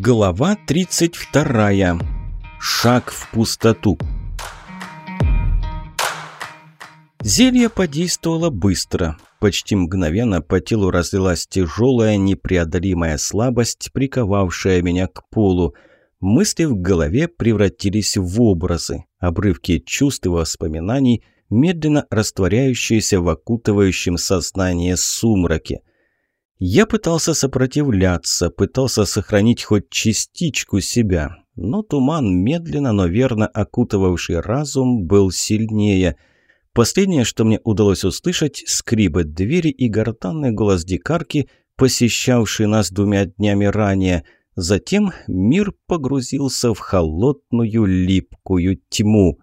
Глава 32. Шаг в пустоту. Зелье подействовало быстро. Почти мгновенно по телу разлилась тяжелая, непреодолимая слабость, приковавшая меня к полу. Мысли в голове превратились в образы, обрывки чувств и воспоминаний, медленно растворяющиеся в окутывающем сознание сумраке. Я пытался сопротивляться, пытался сохранить хоть частичку себя, но туман, медленно, но верно окутывавший разум, был сильнее. Последнее, что мне удалось услышать, скрипы двери и гортанный голос дикарки, посещавший нас двумя днями ранее. Затем мир погрузился в холодную липкую тьму.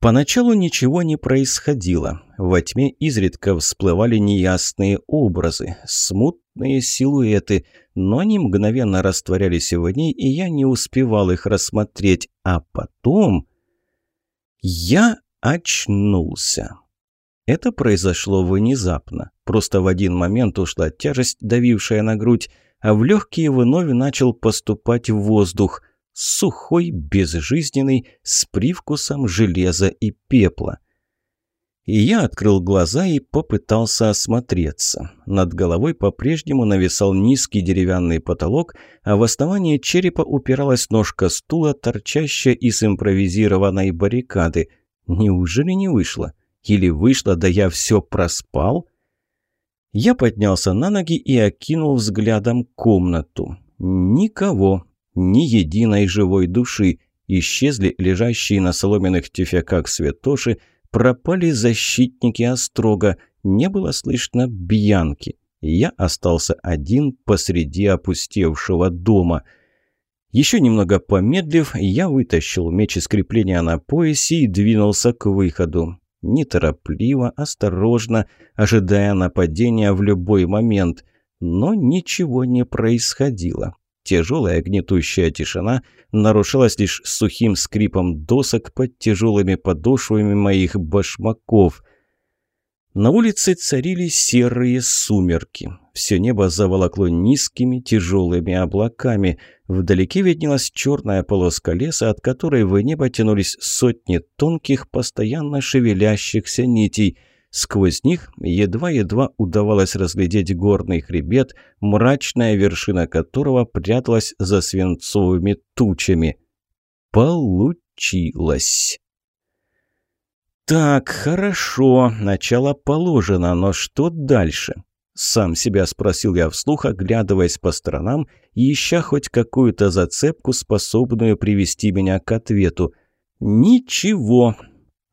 Поначалу ничего не происходило. Во тьме изредка всплывали неясные образы, смутные силуэты, но они мгновенно растворялись в ней, и я не успевал их рассмотреть. А потом... Я очнулся. Это произошло внезапно. Просто в один момент ушла тяжесть, давившая на грудь, а в легкие вновь начал поступать воздух – сухой, безжизненный, с привкусом железа и пепла. И я открыл глаза и попытался осмотреться. Над головой по-прежнему нависал низкий деревянный потолок, а в основании черепа упиралась ножка стула, торчащая из импровизированной баррикады. Неужели не вышло? Или вышло, да я все проспал? Я поднялся на ноги и окинул взглядом комнату. Никого, ни единой живой души. Исчезли лежащие на соломенных тюфяках святоши, пропали защитники Острога, не было слышно бьянки. Я остался один посреди опустевшего дома. Еще немного помедлив, я вытащил меч из крепления на поясе и двинулся к выходу. Неторопливо, осторожно, ожидая нападения в любой момент. Но ничего не происходило. Тяжелая гнетущая тишина нарушалась лишь сухим скрипом досок под тяжелыми подошвами моих башмаков. На улице царили серые сумерки. Все небо заволокло низкими тяжелыми облаками. Вдалеке виднелась черная полоска леса, от которой в небо тянулись сотни тонких, постоянно шевелящихся нитей – Сквозь них едва-едва удавалось разглядеть горный хребет, мрачная вершина которого пряталась за свинцовыми тучами. Получилось. «Так, хорошо, начало положено, но что дальше?» Сам себя спросил я вслух, оглядываясь по сторонам ища хоть какую-то зацепку, способную привести меня к ответу. «Ничего.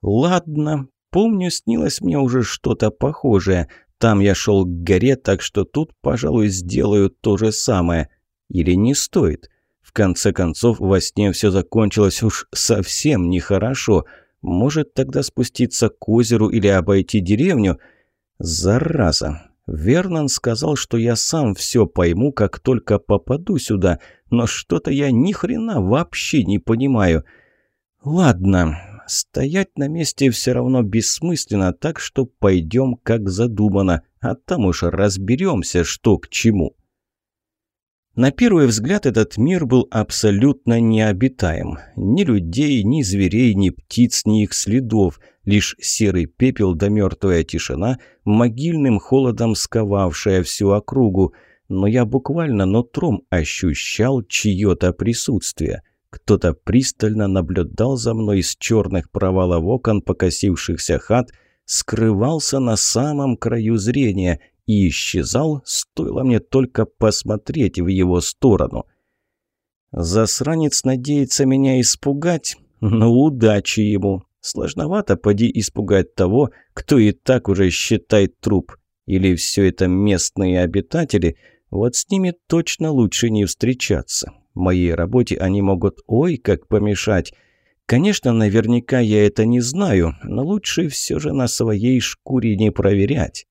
Ладно, Помню, снилось мне уже что-то похожее. Там я шел к горе, так что тут, пожалуй, сделаю то же самое. Или не стоит? В конце концов, во сне все закончилось уж совсем нехорошо. Может, тогда спуститься к озеру или обойти деревню? Зараза! Вернон сказал, что я сам все пойму, как только попаду сюда, но что-то я ни хрена вообще не понимаю. Ладно, стоять на месте все равно бессмысленно, так что пойдем как задумано, а там уж разберемся, что к чему. На первый взгляд этот мир был абсолютно необитаем. Ни людей, ни зверей, ни птиц, ни их следов. Лишь серый пепел да мертвая тишина, могильным холодом сковавшая всю округу. Но я буквально нутром ощущал чье-то присутствие – кто-то пристально наблюдал за мной из черных провалов окон покосившихся хат, скрывался на самом краю зрения и исчезал, стоило мне только посмотреть в его сторону. Засранец надеется меня испугать? Ну, удачи ему. Сложновато поди испугать того, кто и так уже считает труп. Или все это местные обитатели? Вот с ними точно лучше не встречаться. Моей работе они могут ой как помешать. Конечно, наверняка я это не знаю, но лучше все же на своей шкуре не проверять.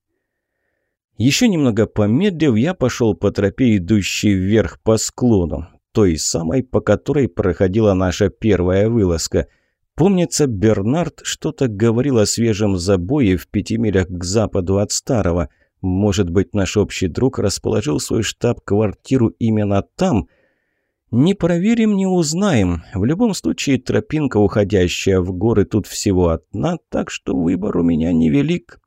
Еще немного помедлив, я пошел по тропе, идущей вверх по склону, той самой, по которой проходила наша первая вылазка. Помнится, Бернард что-то говорил о свежем забое в пяти милях к западу от Старого. Может быть, наш общий друг расположил свой штаб-квартиру именно там – Не проверим, не узнаем. В любом случае, тропинка, уходящая в горы, тут всего одна, так что выбор у меня невелик.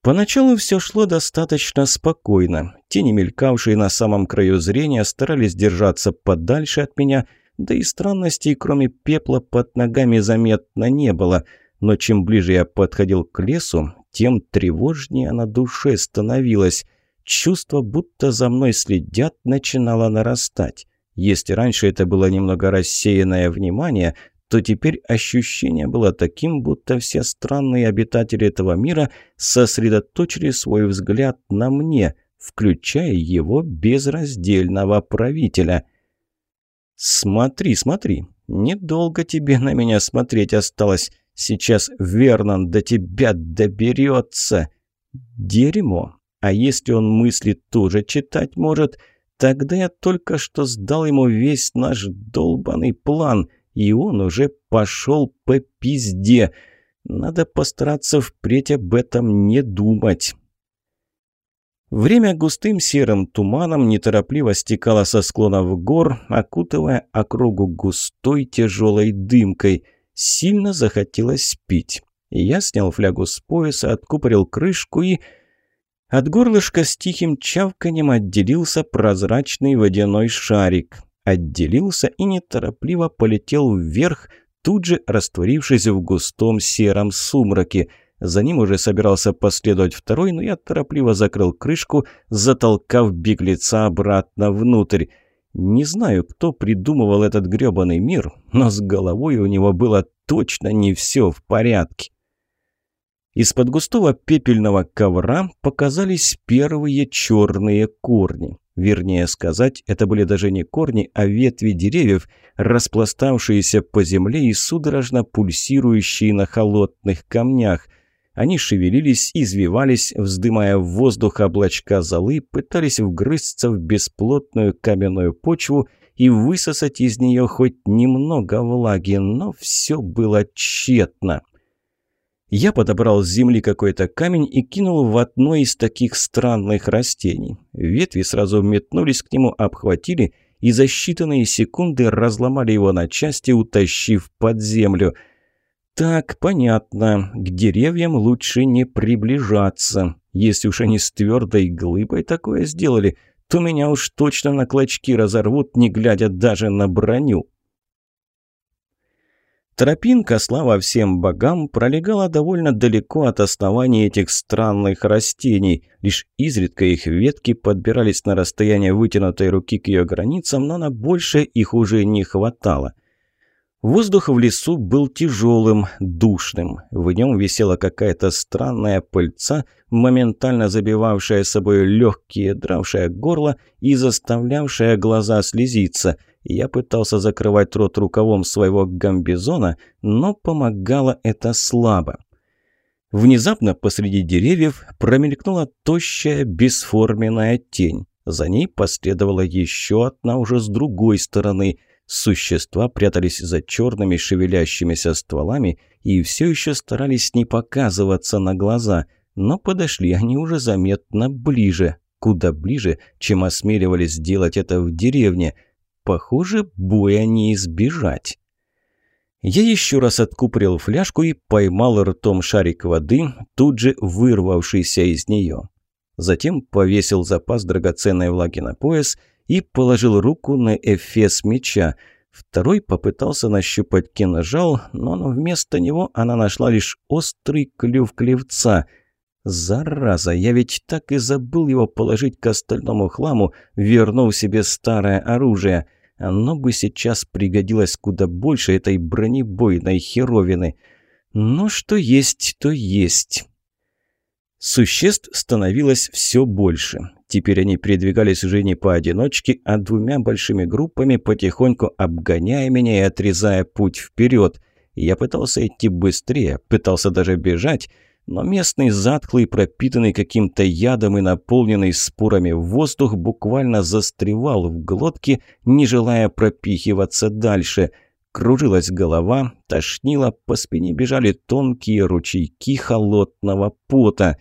Поначалу все шло достаточно спокойно. Тени, мелькавшие на самом краю зрения, старались держаться подальше от меня, да и странностей, кроме пепла, под ногами заметно не было. Но чем ближе я подходил к лесу, тем тревожнее на душе становилось. Чувство, будто за мной следят, начинало нарастать. Если раньше это было немного рассеянное внимание, то теперь ощущение было таким, будто все странные обитатели этого мира сосредоточили свой взгляд на мне, включая его безраздельного правителя. «Смотри, смотри, недолго тебе на меня смотреть осталось. Сейчас Вернон до тебя доберется. Дерьмо. А если он мысли тоже читать может, тогда я только что сдал ему весь наш долбанный план, и он уже пошел по пизде. Надо постараться впредь об этом не думать. Время густым серым туманом неторопливо стекало со склонов гор, окутывая округу густой тяжелой дымкой. Сильно захотелось пить. Я снял флягу с пояса, откупорил крышку и от горлышка с тихим чавканем отделился прозрачный водяной шарик. Отделился и неторопливо полетел вверх, тут же растворившись в густом сером сумраке. За ним уже собирался последовать второй, но я торопливо закрыл крышку, затолкав беглеца обратно внутрь. Не знаю, кто придумывал этот грёбаный мир, но с головой у него было точно не все в порядке. Из-под густого пепельного ковра показались первые черные корни. Вернее сказать, это были даже не корни, а ветви деревьев, распластавшиеся по земле и судорожно пульсирующие на холодных камнях. Они шевелились, извивались, вздымая в воздух облачка золы, пытались вгрызться в бесплотную каменную почву и высосать из нее хоть немного влаги, но все было тщетно. Я подобрал с земли какой-то камень и кинул в одно из таких странных растений. Ветви сразу метнулись к нему, обхватили и за считанные секунды разломали его на части, утащив под землю. Так, понятно, к деревьям лучше не приближаться. Если уж они с твердой глыбой такое сделали, то меня уж точно на клочки разорвут, не глядя даже на броню. Тропинка, слава всем богам, пролегала довольно далеко от основания этих странных растений. Лишь изредка их ветки подбирались на расстояние вытянутой руки к ее границам, но на больше их уже не хватало. Воздух в лесу был тяжелым, душным. В нем висела какая-то странная пыльца, моментально забивавшая собой легкие, дравшая горло и заставлявшая глаза слезиться – я пытался закрывать рот рукавом своего гамбизона, но помогало это слабо. Внезапно посреди деревьев промелькнула тощая бесформенная тень. За ней последовала еще одна уже с другой стороны. Существа прятались за черными шевелящимися стволами и все еще старались не показываться на глаза, но подошли они уже заметно ближе, куда ближе, чем осмеливались сделать это в деревне – Похоже, боя не избежать. Я еще раз откупорил фляжку и поймал ртом шарик воды, тут же вырвавшийся из нее. Затем повесил запас драгоценной влаги на пояс и положил руку на эфес меча. Второй попытался нащупать кинжал, но вместо него она нашла лишь острый клюв клевца. Зараза, я ведь так и забыл его положить к остальному хламу, вернув себе старое оружие. Оно бы сейчас пригодилось куда больше этой бронебойной херовины. Но что есть, то есть. Существ становилось все больше. Теперь они передвигались уже не поодиночке, а двумя большими группами, потихоньку обгоняя меня и отрезая путь вперед. Я пытался идти быстрее, пытался даже бежать, но местный затхлый, пропитанный каким-то ядом и наполненный спорами воздух буквально застревал в глотке, не желая пропихиваться дальше. Кружилась голова, тошнило, по спине бежали тонкие ручейки холодного пота.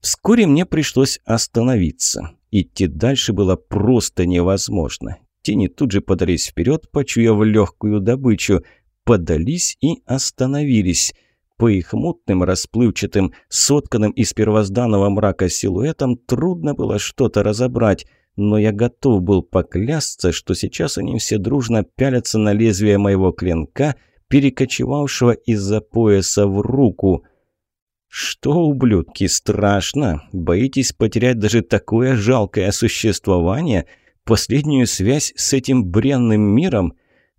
Вскоре мне пришлось остановиться. Идти дальше было просто невозможно. Тени тут же подались вперед, почуяв легкую добычу. Подались и остановились. По их мутным, расплывчатым, сотканным из первозданного мрака силуэтам трудно было что-то разобрать, но я готов был поклясться, что сейчас они все дружно пялятся на лезвие моего клинка, перекочевавшего из-за пояса в руку. «Что, ублюдки, страшно? Боитесь потерять даже такое жалкое существование? Последнюю связь с этим бренным миром?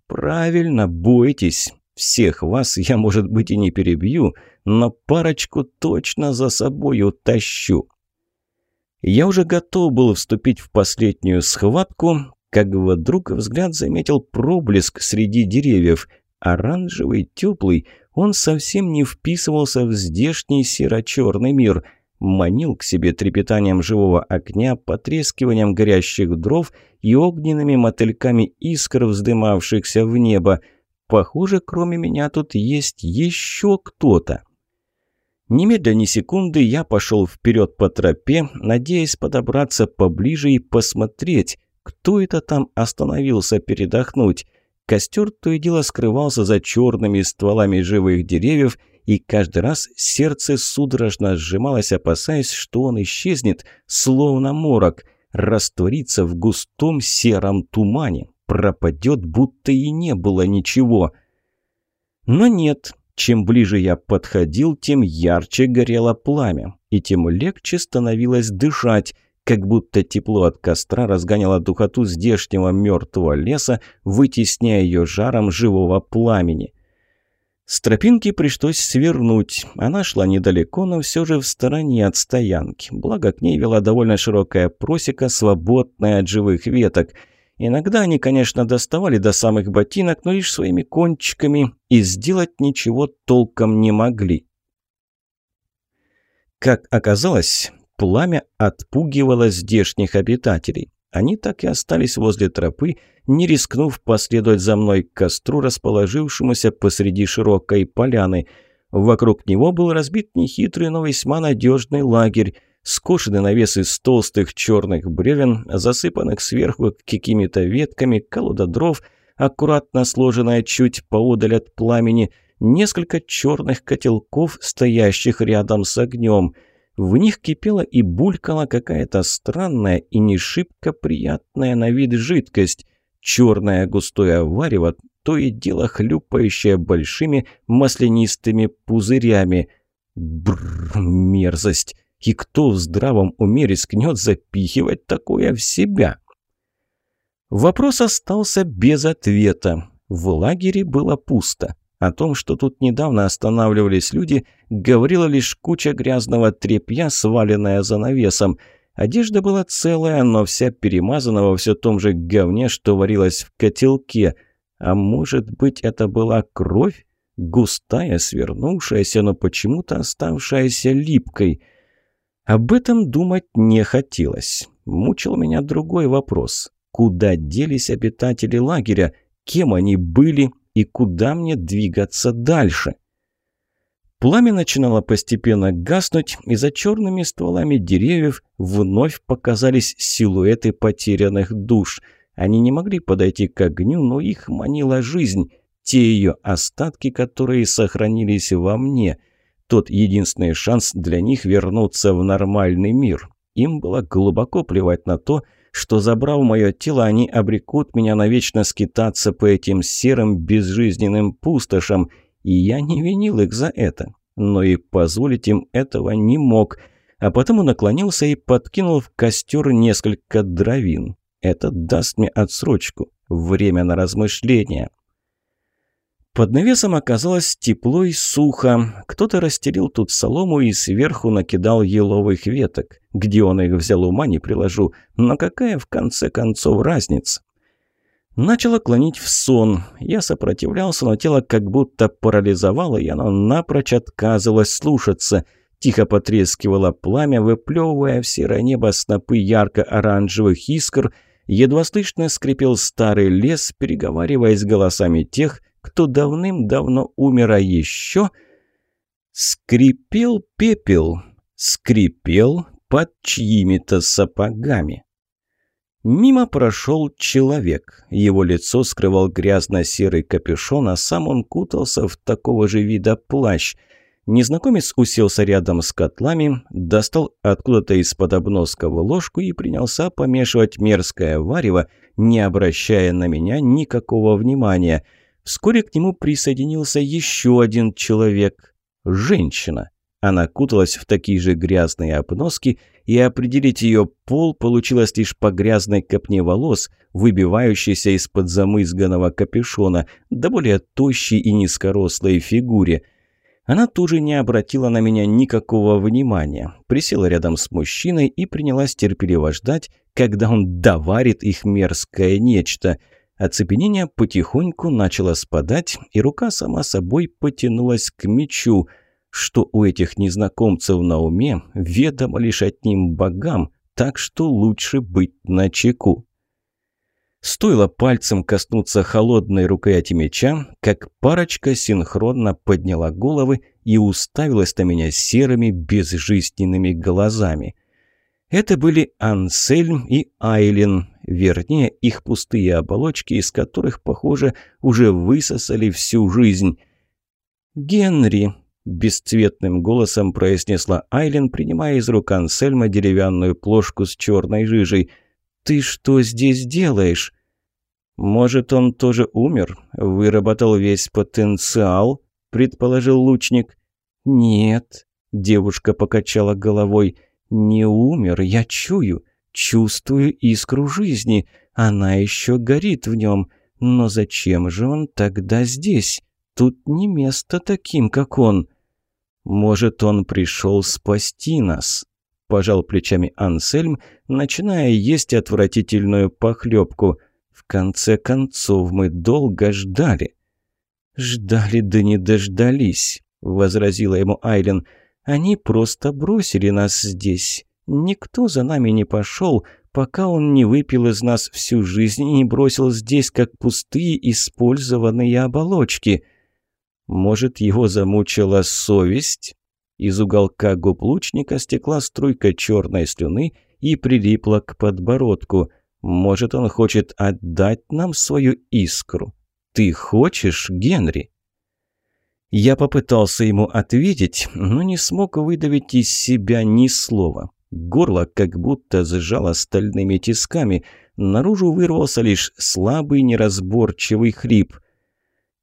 Правильно, бойтесь. Всех вас я, может быть, и не перебью, но парочку точно за собой утащу». Я уже готов был вступить в последнюю схватку, как вдруг взгляд заметил проблеск среди деревьев. Оранжевый, теплый, он совсем не вписывался в здешний серо-черный мир. Манил к себе трепетанием живого огня, потрескиванием горящих дров и огненными мотыльками искр, вздымавшихся в небо. Похоже, кроме меня тут есть еще кто-то. Немедля ни секунды я пошел вперед по тропе, надеясь подобраться поближе и посмотреть, кто это там остановился передохнуть. Костер то и дело скрывался за черными стволами живых деревьев, и каждый раз сердце судорожно сжималось, опасаясь, что он исчезнет, словно морок, растворится в густом сером тумане, пропадет, будто и не было ничего. Но нет, чем ближе я подходил, тем ярче горело пламя, и тем легче становилось дышать, как будто тепло от костра разгоняло духоту здешнего мертвого леса, вытесняя ее жаром живого пламени. С тропинки пришлось свернуть. Она шла недалеко, но все же в стороне от стоянки. Благо к ней вела довольно широкая просека, свободная от живых веток – Иногда они, конечно, доставали до самых ботинок, но лишь своими кончиками и сделать ничего толком не могли. Как оказалось, пламя отпугивало здешних обитателей. Они так и остались возле тропы, не рискнув последовать за мной к костру, расположившемуся посреди широкой поляны. Вокруг него был разбит нехитрый, но весьма надежный лагерь – скошенный навес из толстых черных бревен, засыпанных сверху какими-то ветками, колода дров, аккуратно сложенная чуть поодаль от пламени, несколько черных котелков, стоящих рядом с огнем. В них кипела и булькала какая-то странная и не шибко приятная на вид жидкость. Черное густое варево, то и дело хлюпающее большими маслянистыми пузырями. Бррр, мерзость! И кто в здравом уме рискнет запихивать такое в себя? Вопрос остался без ответа. В лагере было пусто. О том, что тут недавно останавливались люди, говорила лишь куча грязного тряпья, сваленная за навесом. Одежда была целая, но вся перемазана во все том же говне, что варилось в котелке. А может быть, это была кровь? Густая, свернувшаяся, но почему-то оставшаяся липкой – об этом думать не хотелось. Мучил меня другой вопрос. Куда делись обитатели лагеря? Кем они были? И куда мне двигаться дальше? Пламя начинало постепенно гаснуть, и за черными стволами деревьев вновь показались силуэты потерянных душ. Они не могли подойти к огню, но их манила жизнь, те ее остатки, которые сохранились во мне – тот единственный шанс для них вернуться в нормальный мир. Им было глубоко плевать на то, что, забрав мое тело, они обрекут меня навечно скитаться по этим серым безжизненным пустошам, и я не винил их за это. Но и позволить им этого не мог, а потому наклонился и подкинул в костер несколько дровин. Это даст мне отсрочку, время на размышления. Под навесом оказалось тепло и сухо. Кто-то расстелил тут солому и сверху накидал еловых веток. Где он их взял, ума не приложу. Но какая, в конце концов, разница? Начало клонить в сон. Я сопротивлялся, но тело как будто парализовало, и оно напрочь отказывалось слушаться. Тихо потрескивало пламя, выплевывая в серое небо снопы ярко-оранжевых искр. Едва слышно скрипел старый лес, переговариваясь голосами тех, кто давным-давно умер, а еще... Скрипел пепел, скрипел под чьими-то сапогами. Мимо прошел человек. Его лицо скрывал грязно-серый капюшон, а сам он кутался в такого же вида плащ. Незнакомец уселся рядом с котлами, достал откуда-то из-под обноского ложку и принялся помешивать мерзкое варево, не обращая на меня никакого внимания. Вскоре к нему присоединился еще один человек – женщина. Она куталась в такие же грязные обноски, и определить ее пол получилось лишь по грязной копне волос, выбивающейся из-под замызганного капюшона, да более тощей и низкорослой фигуре. Она тоже не обратила на меня никакого внимания, присела рядом с мужчиной и принялась терпеливо ждать, когда он доварит их мерзкое нечто. Оцепенение потихоньку начало спадать, и рука сама собой потянулась к мечу – что у этих незнакомцев на уме, ведомо лишь одним богам, так что лучше быть начеку. Стоило пальцем коснуться холодной рукояти меча, как парочка синхронно подняла головы и уставилась на меня серыми безжизненными глазами. Это были Ансельм и Айлин, вернее, их пустые оболочки, из которых, похоже, уже высосали всю жизнь. «Генри», Бесцветным голосом произнесла Айлен, принимая из рук Ансельма деревянную плошку с черной жижей. «Ты что здесь делаешь?» «Может, он тоже умер? Выработал весь потенциал?» – предположил лучник. «Нет», – девушка покачала головой. «Не умер, я чую, чувствую искру жизни. Она еще горит в нем. Но зачем же он тогда здесь?» Тут не место таким, как он. Может, он пришел спасти нас? Пожал плечами Ансельм, начиная есть отвратительную похлебку. В конце концов, мы долго ждали. «Ждали да не дождались», — возразила ему Айлен. «Они просто бросили нас здесь. Никто за нами не пошел, пока он не выпил из нас всю жизнь и не бросил здесь, как пустые использованные оболочки». Может, его замучила совесть? Из уголка губ лучника стекла струйка черной слюны и прилипла к подбородку. Может, он хочет отдать нам свою искру? Ты хочешь, Генри? Я попытался ему ответить, но не смог выдавить из себя ни слова. Горло как будто сжало стальными тисками. Наружу вырвался лишь слабый неразборчивый хрип –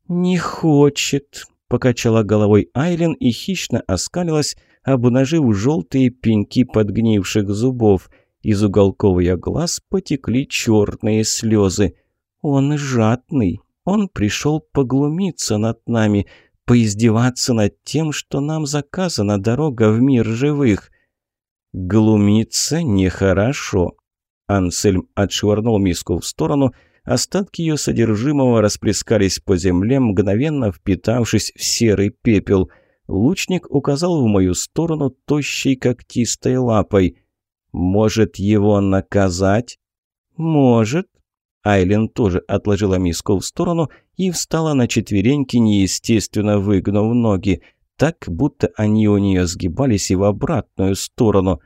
«Не хочет», – покачала головой Айлен и хищно оскалилась, обнажив желтые пеньки подгнивших зубов. Из уголков ее глаз потекли черные слезы. «Он жадный. Он пришел поглумиться над нами, поиздеваться над тем, что нам заказана дорога в мир живых». «Глумиться нехорошо». Ансельм отшвырнул миску в сторону – Остатки ее содержимого расплескались по земле, мгновенно впитавшись в серый пепел. Лучник указал в мою сторону тощей когтистой лапой. «Может, его наказать?» «Может». Айлен тоже отложила миску в сторону и встала на четвереньки, неестественно выгнув ноги, так, будто они у нее сгибались и в обратную сторону.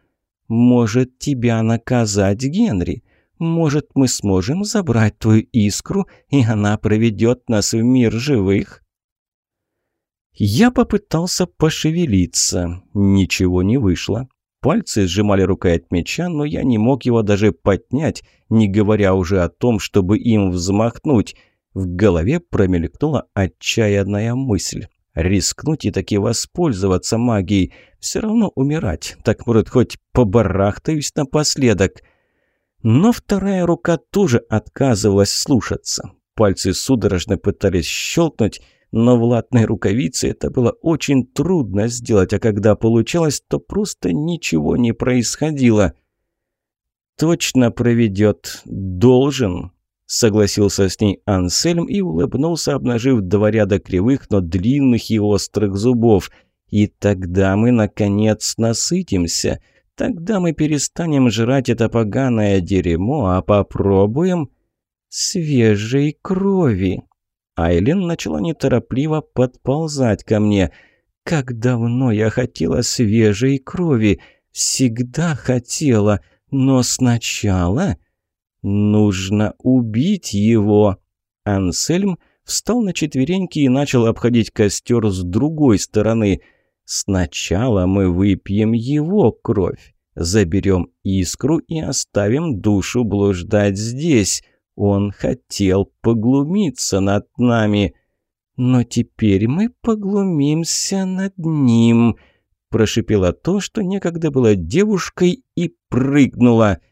«Может, тебя наказать, Генри?» Может, мы сможем забрать твою искру, и она проведет нас в мир живых?» Я попытался пошевелиться. Ничего не вышло. Пальцы сжимали рукоять меча, но я не мог его даже поднять, не говоря уже о том, чтобы им взмахнуть. В голове промелькнула отчаянная мысль. Рискнуть и таки воспользоваться магией. Все равно умирать. Так, может, хоть побарахтаюсь напоследок. Но вторая рука тоже отказывалась слушаться. Пальцы судорожно пытались щелкнуть, но в латной рукавице это было очень трудно сделать, а когда получалось, то просто ничего не происходило. «Точно проведет. Должен», — согласился с ней Ансельм и улыбнулся, обнажив два ряда кривых, но длинных и острых зубов. «И тогда мы, наконец, насытимся». Тогда мы перестанем жрать это поганое дерьмо, а попробуем свежей крови. Айлен начала неторопливо подползать ко мне. Как давно я хотела свежей крови. Всегда хотела. Но сначала... Нужно убить его. Ансельм встал на четвереньки и начал обходить костер с другой стороны. Сначала мы выпьем его кровь, заберем искру и оставим душу блуждать здесь. Он хотел поглумиться над нами. Но теперь мы поглумимся над ним, прошипела то, что некогда была девушкой, и прыгнула –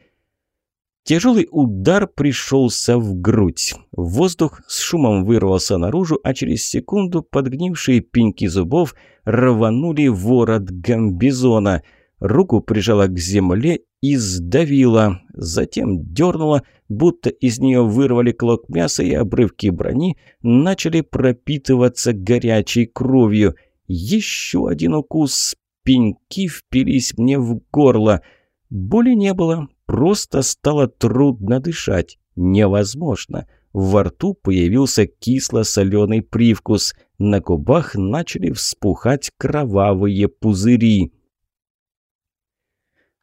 Тяжелый удар пришелся в грудь. Воздух с шумом вырвался наружу, а через секунду подгнившие пеньки зубов рванули ворот гамбизона. Руку прижала к земле и сдавила, затем дернула, будто из нее вырвали клок мяса и обрывки брони начали пропитываться горячей кровью. Еще один укус, пеньки впились мне в горло. Боли не было, Просто стало трудно дышать. Невозможно. Во рту появился кисло-соленый привкус. На губах начали вспухать кровавые пузыри.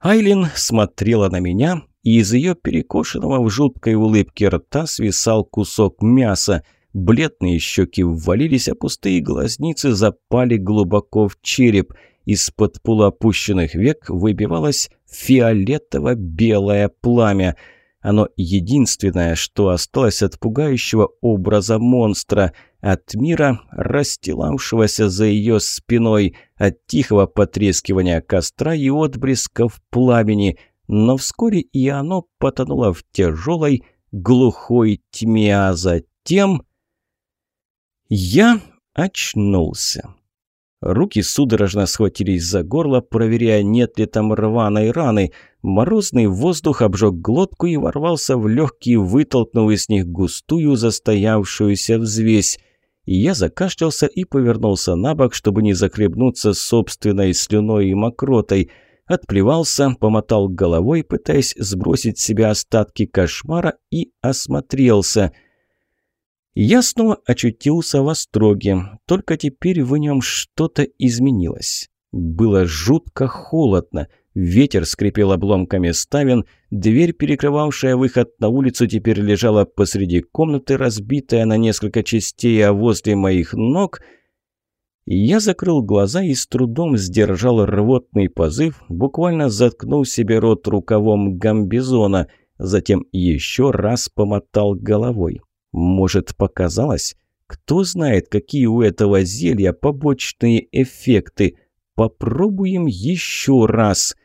Айлин смотрела на меня, и из ее перекошенного в жуткой улыбке рта свисал кусок мяса. Бледные щеки ввалились, а пустые глазницы запали глубоко в череп – из-под полуопущенных век выбивалось фиолетово-белое пламя. Оно единственное, что осталось от пугающего образа монстра, от мира, расстилавшегося за ее спиной, от тихого потрескивания костра и отблесков пламени. Но вскоре и оно потонуло в тяжелой, глухой тьме, а затем... Я очнулся. Руки судорожно схватились за горло, проверяя, нет ли там рваной раны. Морозный воздух обжег глотку и ворвался в легкие, вытолкнув из них густую застоявшуюся взвесь. Я закашлялся и повернулся на бок, чтобы не захлебнуться собственной слюной и мокротой. Отплевался, помотал головой, пытаясь сбросить с себя остатки кошмара, и осмотрелся – я снова очутился в Остроге, только теперь в нем что-то изменилось. Было жутко холодно, ветер скрипел обломками ставен, дверь, перекрывавшая выход на улицу, теперь лежала посреди комнаты, разбитая на несколько частей, а возле моих ног... Я закрыл глаза и с трудом сдержал рвотный позыв, буквально заткнув себе рот рукавом гамбизона, затем еще раз помотал головой. Может, показалось? Кто знает, какие у этого зелья побочные эффекты? Попробуем еще раз.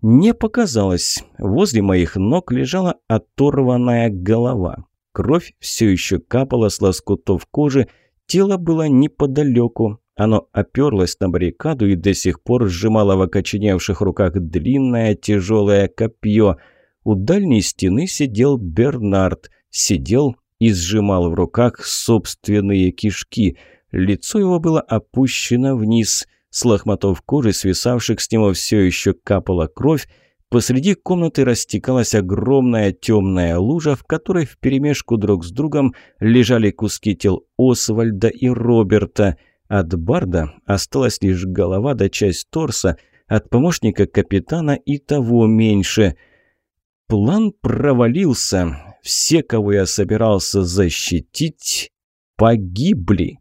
Не показалось. Возле моих ног лежала оторванная голова. Кровь все еще капала с лоскутов кожи, тело было неподалеку. Оно оперлось на баррикаду и до сих пор сжимало в окоченевших руках длинное тяжелое копье. У дальней стены сидел Бернард. Сидел и сжимал в руках собственные кишки. Лицо его было опущено вниз. С лохмотов кожи, свисавших с него, все еще капала кровь. Посреди комнаты растекалась огромная темная лужа, в которой вперемешку друг с другом лежали куски тел Освальда и Роберта. От Барда осталась лишь голова да часть торса, от помощника капитана и того меньше. План провалился. Все, кого я собирался защитить, погибли.